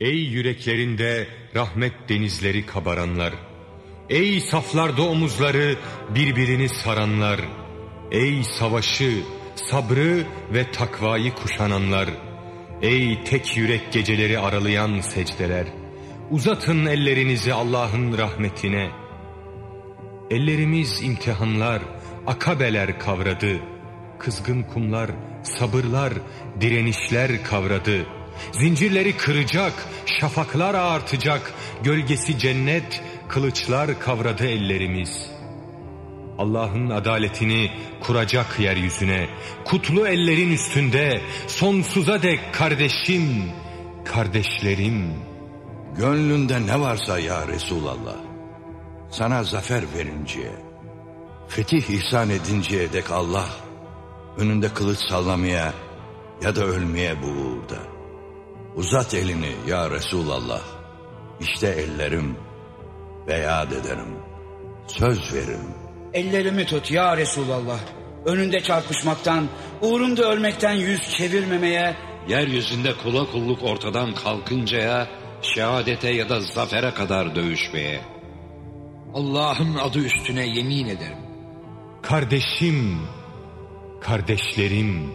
Ey yüreklerinde rahmet denizleri kabaranlar! Ey saflarda omuzları birbirini saranlar! Ey savaşı, sabrı ve takvayı kuşananlar! Ey tek yürek geceleri aralayan secdeler! Uzatın ellerinizi Allah'ın rahmetine. Ellerimiz imtihanlar, akabeler kavradı. Kızgın kumlar, sabırlar, direnişler kavradı. Zincirleri kıracak, şafaklar artacak, gölgesi cennet, kılıçlar kavradı ellerimiz. Allah'ın adaletini kuracak yeryüzüne, kutlu ellerin üstünde, sonsuza dek kardeşim, kardeşlerim. Gönlünde ne varsa ya Resulallah, sana zafer verinceye, fetih ihsan edinceye dek Allah, önünde kılıç sallamaya ya da ölmeye bu uğurda. Uzat elini ya Resulallah, işte ellerim, beyat ederim, söz veririm. Ellerimi tut ya Resulallah. Önünde çarpışmaktan, uğrunda ölmekten yüz çevirmemeye, Yeryüzünde kula kulluk ortadan kalkıncaya, şehadete ya da zafere kadar dövüşmeye. Allah'ın adı üstüne yemin ederim. Kardeşim, kardeşlerim,